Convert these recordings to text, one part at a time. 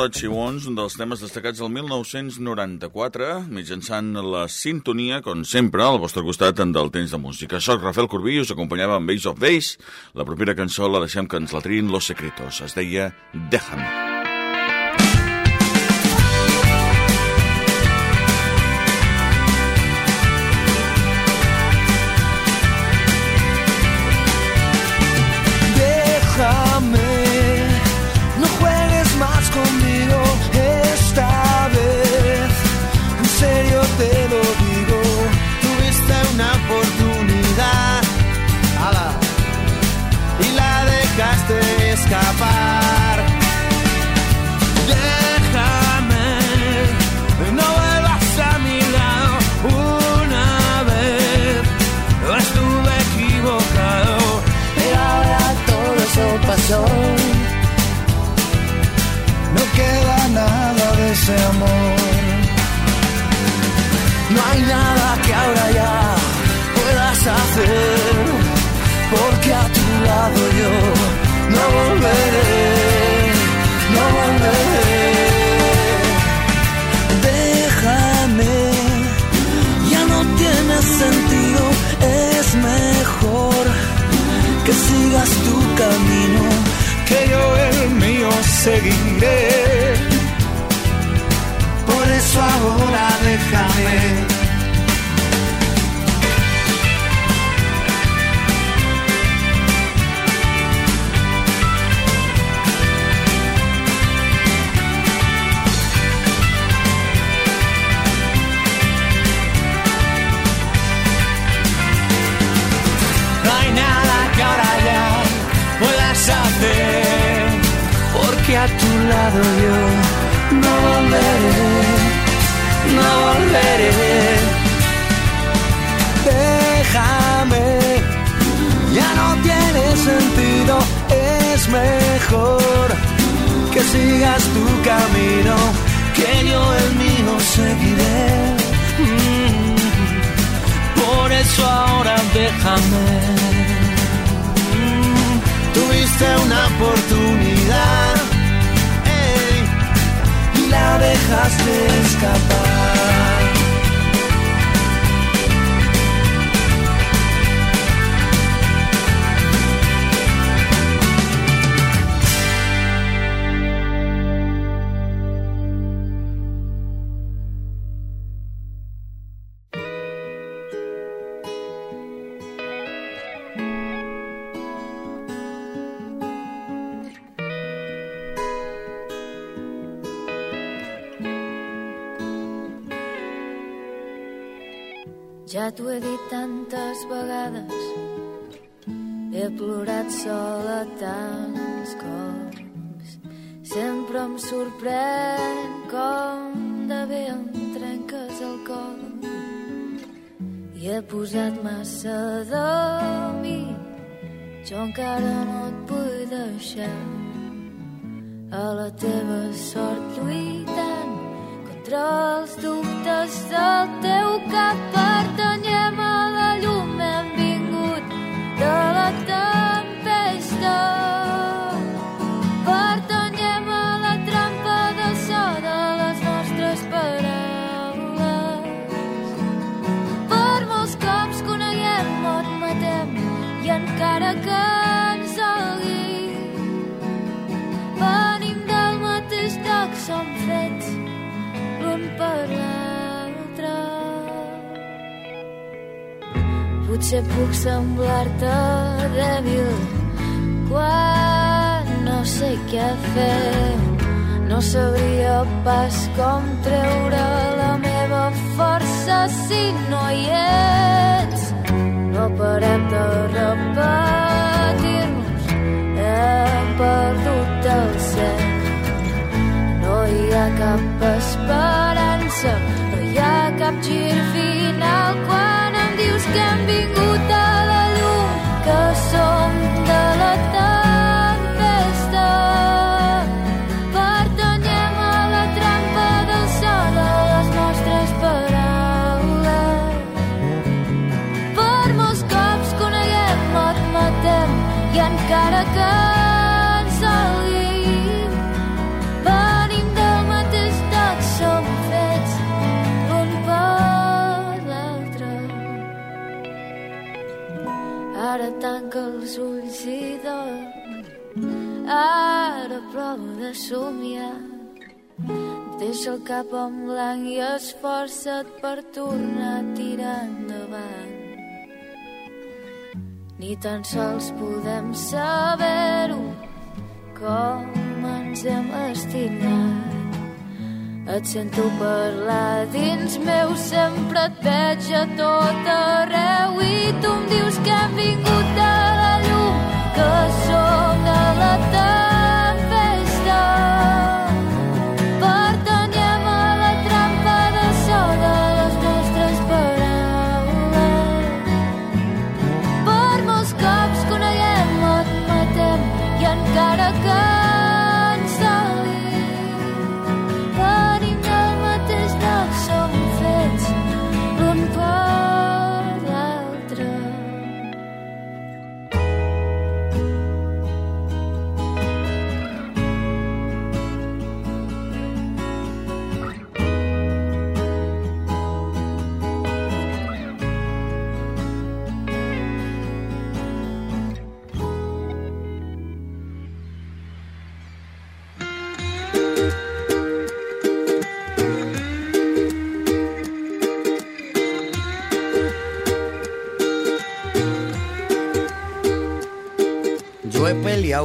de Chiwons, un dels temes destacats del 1994, mitjançant la sintonia, com sempre, al vostre costat en del temps de música. Soc Rafael Corbí, us acompanyava amb Base of Days. La propera cançó la deixem que ens la triïn Los Secretos. Es deia Déjame. escapar. Déjame, no vuelvas a mi lado una vez. Estuve equivocado, pero ahora todo eso pasó. No queda nada de ese amor. No hay nada que ahora ya puedas hacer, porque a tu lado yo nobody sigas tu camino, que yo el mío seguiré. Mm. Por eso ahora déjame. Mm. Tuviste una oportunidad la dejaste escapar. T'ho he dit tantes vegades, he plorat sola tants cops. Sempre em sorprèn com de bé em trenques el cor. I he posat massa de mi, jo encara no et vull deixar. A la teva sort lluitant contra els dubtes del teu cap pertanyem Potser puc semblar-te dèbil quan no sé què fer. No sabria pas com treure la meva força si no hi ets. No parem de repetir-nos, hem perdut el cel no hi ha cap esperança, no hi ha cap gir final quan dius que hem vingut a la llum, que Ara provo de somiar. Deixa el cap en blanc i esforça't per tornar a tirar endavant. Ni tan sols podem saber-ho com ens hem estimat. Et sento parlar dins meu, sempre et veig a tot arreu i tu em dius que hem vingut a la llum, que som de la tempesta.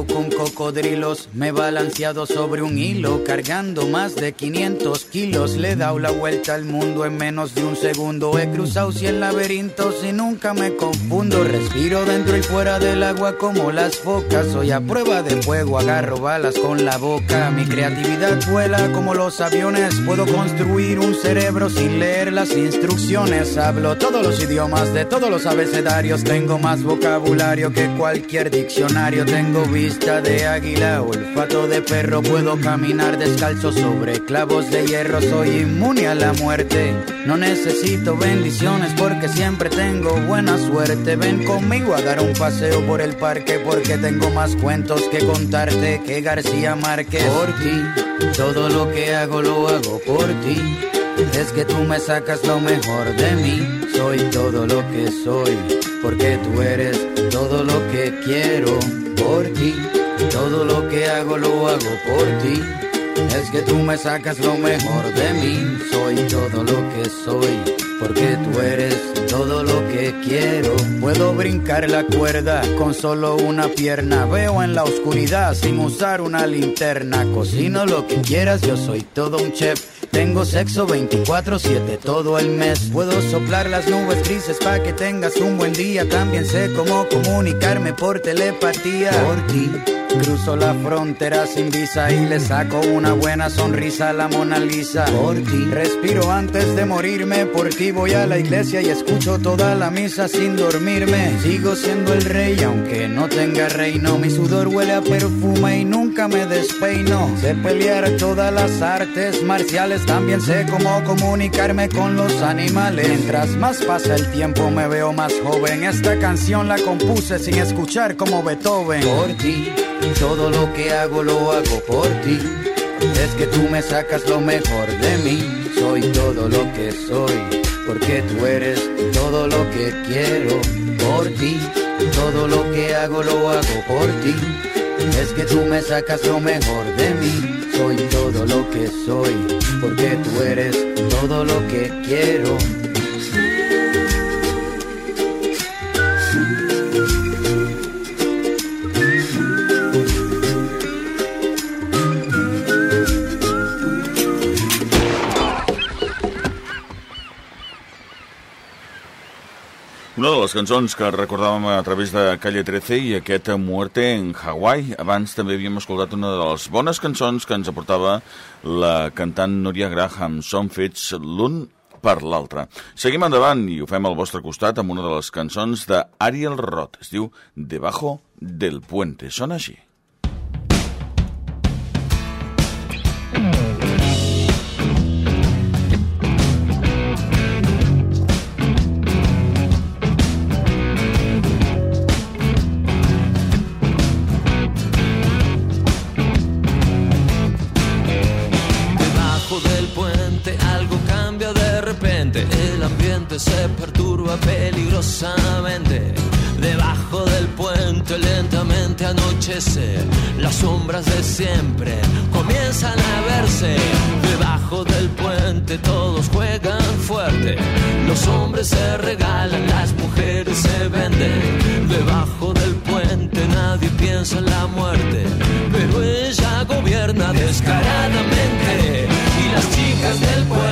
Con cocodrilos, me he balanceado sobre un hilo, cargando más de 500 kilos. Le he dado la vuelta al mundo en menos de un segundo. He cruzado 100 laberintos y nunca me confundo. Respiro dentro y fuera del agua como las focas. Soy a prueba de fuego, agarro balas con la boca. Mi creatividad vuela como los aviones. Puedo construir un cerebro sin leer las instrucciones. Hablo todos los idiomas de todos los abecedarios. Tengo más vocabulario que cualquier diccionario. Tengo vista de águila, olfato de perro. Puedo caminar descalzo sobre clavos de hierro. Soy inmune a la muerte. No necesito bendiciones porque siempre tengo buena suerte. Ven conmigo a dar un paseo por el parque porque tengo más cuentos que contarte que García Márquez. Por ti, todo lo que hago lo hago por ti. Es que tú me sacas lo mejor de mí. Soy todo lo que soy, porque tú eres todo lo que quiero por ti. Todo lo que hago lo hago por ti. Es que tú me sacas lo mejor de mí. Soy todo lo que soy, porque tú eres todo lo que quiero. Puedo brincar la cuerda con solo una pierna. Veo en la oscuridad sin usar una linterna. Cocino lo que quieras, yo soy todo un chef. Tengo sexo 24-7 todo el mes. Puedo soplar las nubes grises para que tengas un buen día. También sé cómo comunicarme por telepatía. Por ti. Cruzo la frontera sin visa y le saco una buena sonrisa a la Mona Lisa. Por ti. Respiro antes de morirme. Por ti voy a la iglesia y escucho toda la misa sin dormirme. Sigo siendo el rey aunque no tenga reino. Mi sudor huele a perfume y nunca me despeino. Sé pelear todas las artes marciales. También sé cómo comunicarme con los animales. Mientras más pasa el tiempo me veo más joven. Esta canción la compuse sin escuchar como Beethoven. Por ti. Todo lo que hago lo hago por ti. Es que tú me sacas lo mejor de mí. Soy todo lo que soy, porque tú eres todo lo que quiero por ti. Todo lo que hago lo hago por ti. Es que tú me sacas lo mejor de mí. Soy todo lo que soy, porque tú eres todo lo que quiero. Una de les cançons que recordàvem a través de Calle 13 i aquest Muerte en Hawaii. Abans també havíem escoltat una de les bones cançons que ens aportava la cantant Núria Graham. Som fets l'un per l'altre. Seguim endavant i ho fem al vostre costat amb una de les cançons d'Ariel Roth. Es diu Debajo del puente. Sona així. Se perturba peligrosamente. Debajo del puente lentamente anochece, las sombras de siempre comienzan a verse. Debajo del puente todos juegan fuerte, los hombres se regalan, las mujeres se venden. Debajo del puente nadie piensa en la muerte, pero ella gobierna descaradamente y las chicas del puerto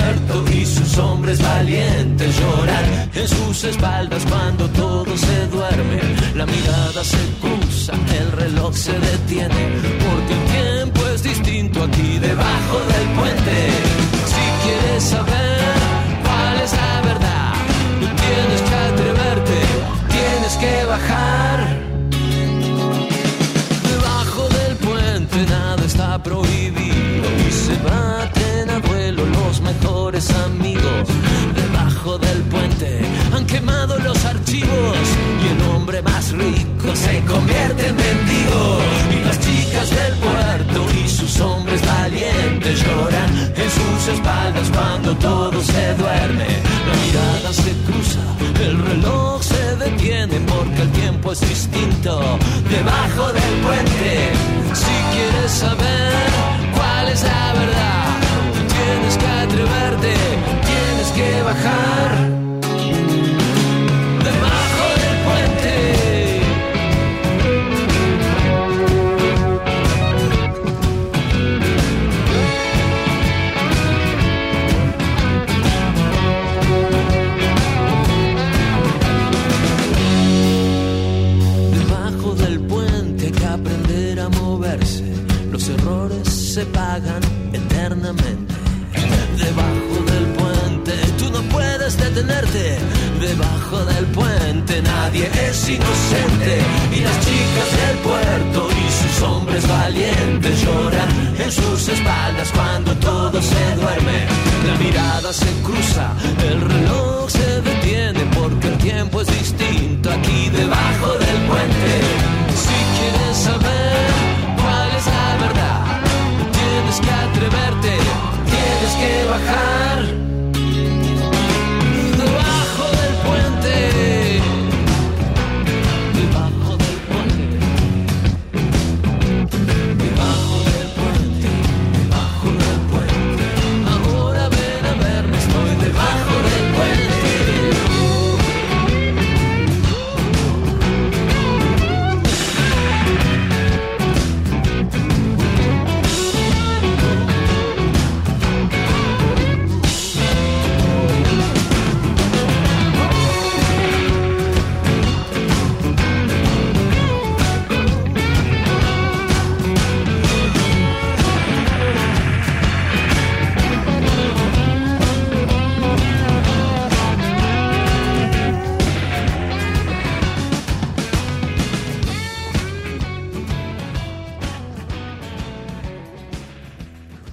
hombres valientes lloran en sus espaldas cuando todo se duerme. La mirada se cruza, el reloj se detiene, y el hombre más rico se convierte en mendigo. Y las chicas del puerto y sus hombres valientes lloran en sus espaldas cuando todo se duerme. La mirada se cruza, el reloj se detiene porque el tiempo es distinto debajo del puente. Si quieres saber cuál es la verdad, tienes que atreverte, tienes que bajar.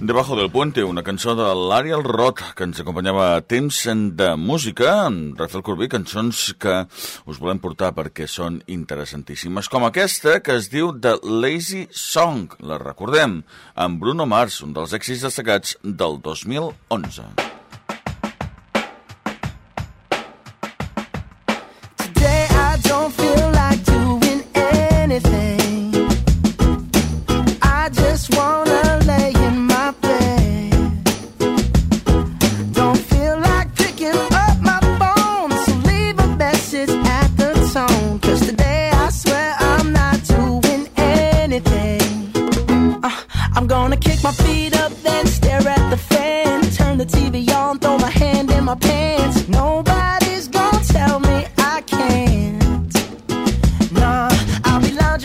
Debajo del puente, una cançó de l'Ariel Roth, que ens acompanyava a temps de música, amb Rafael Corbí, cançons que us volem portar perquè són interessantíssimes, com aquesta que es diu The Lazy Song, la recordem, amb Bruno Mars, un dels èxits destacats del 2011.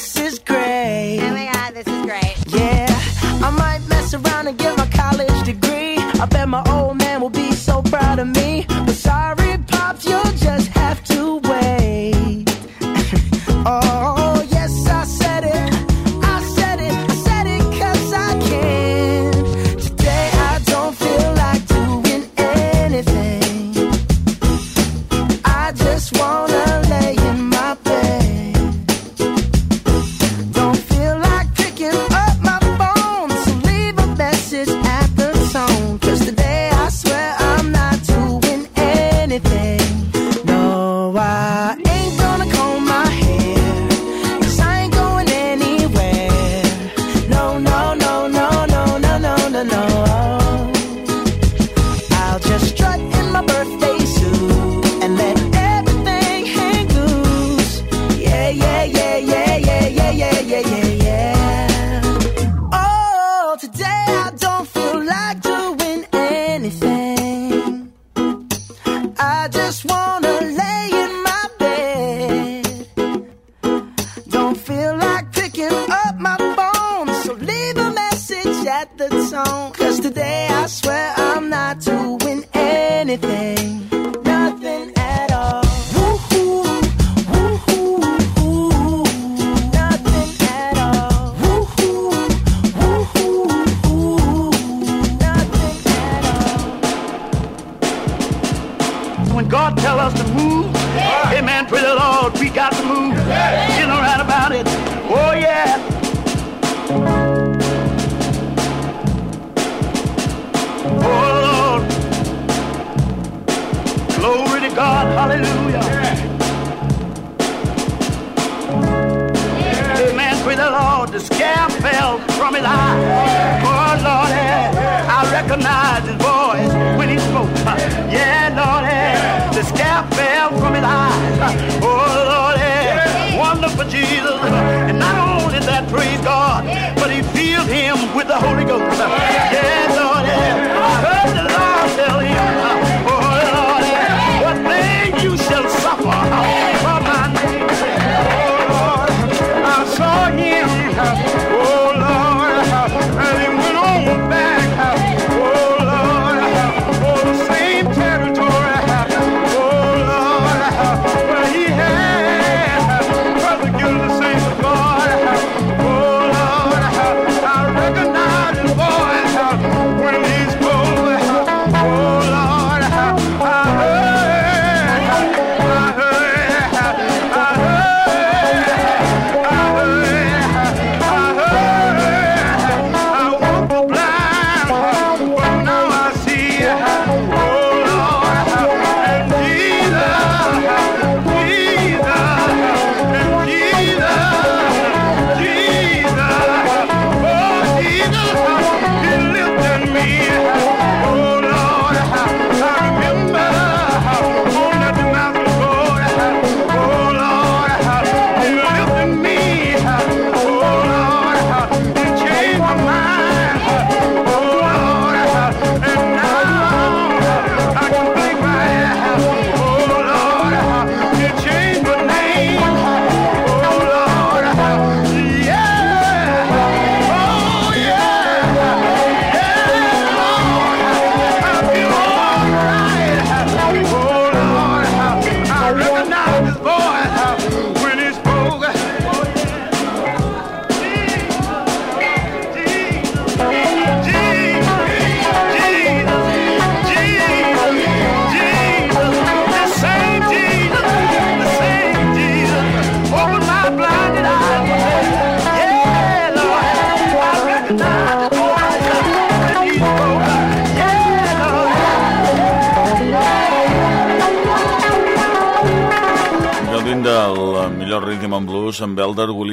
this is great. Hallelujah. Yeah. Amen. Praise the Lord. The scab fell from his eye. Oh, Lord, I recognize his voice when he spoke. Yeah, Lord, the scab fell from his eye. Oh, Lord, wonderful Jesus. And not only that, praise God, but he filled him with the Holy Ghost. Yeah, Lord, I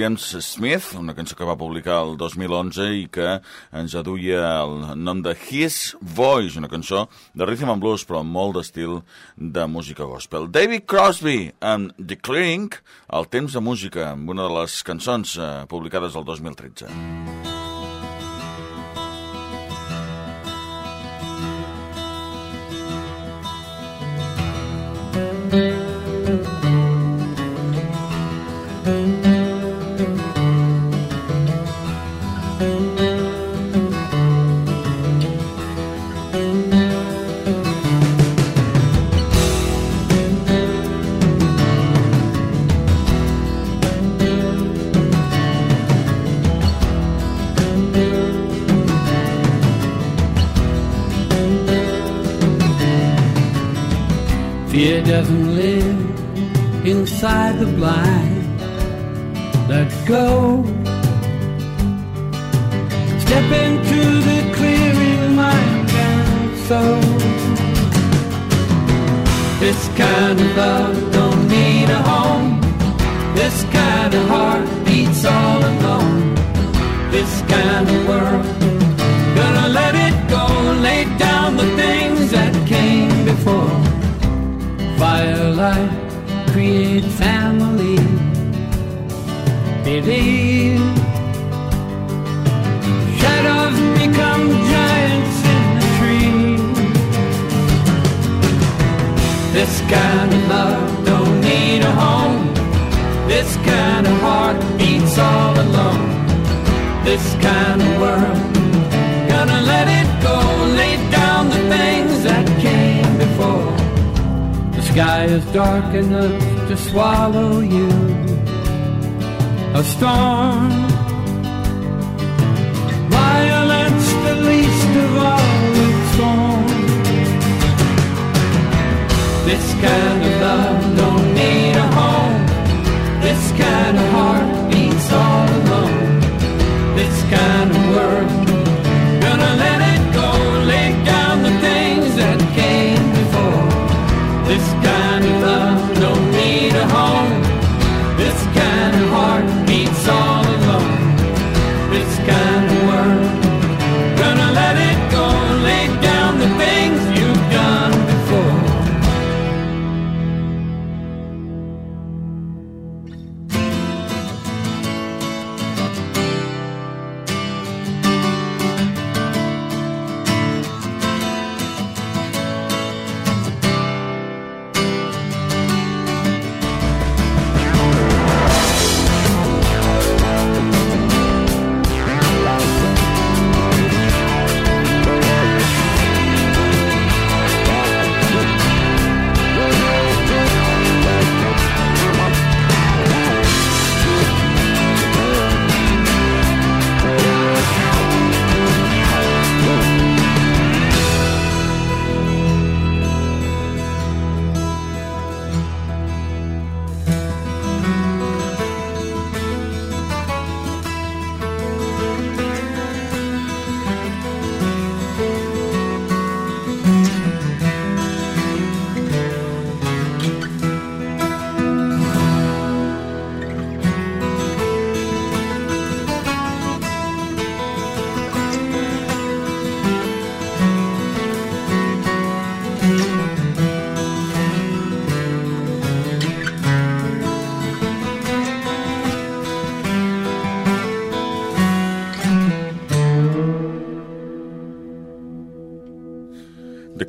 Williams Smith, una cançó que va publicar el 2011 i que ens aduia el nom de His Voice, una cançó de rhythm and blues però amb molt d'estil de música gospel. David Crosby amb The Clearing, el temps de música, amb una de les cançons eh, publicades el 2013. This kind of love don't need a home. This kind of heart beats all alone. This kind of world, gonna let it go. Lay down the things that came before. Firelight, create family. Believe. Kind of love don't need a home. This kind of heart beats all alone. This kind of world, gonna let it go. Lay down the things that came before. The sky is dark enough to swallow you. A storm, this can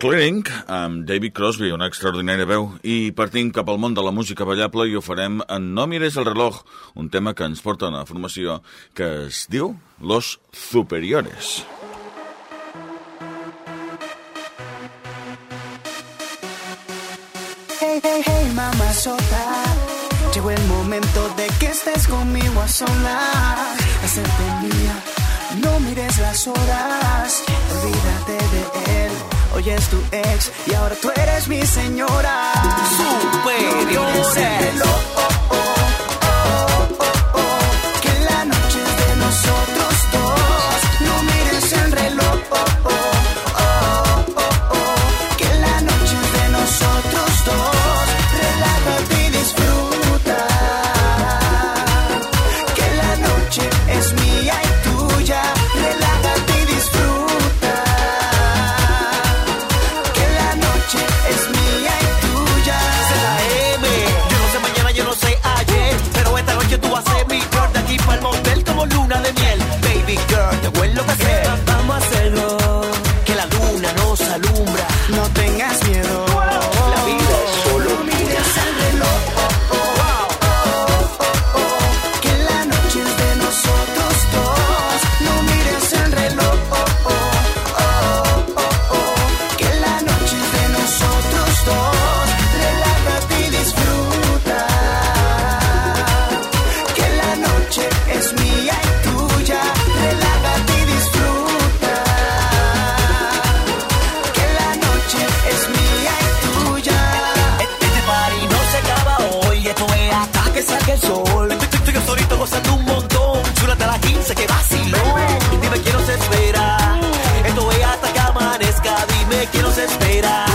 Clearing, amb David Crosby, una extraordinària veu, i partim cap al món de la música ballable i ho farem en No mires el reloj, un tema que ens porta una formació que es diu Los Superiores. Hey, hey, hey, mamá sota. Llegó el momento de que estés conmigo a solas. Hacerte mía, no mires las horas. Olvídate de él. Hoy es tu ex y ahora tú eres mi señora. Superiores. despeirar.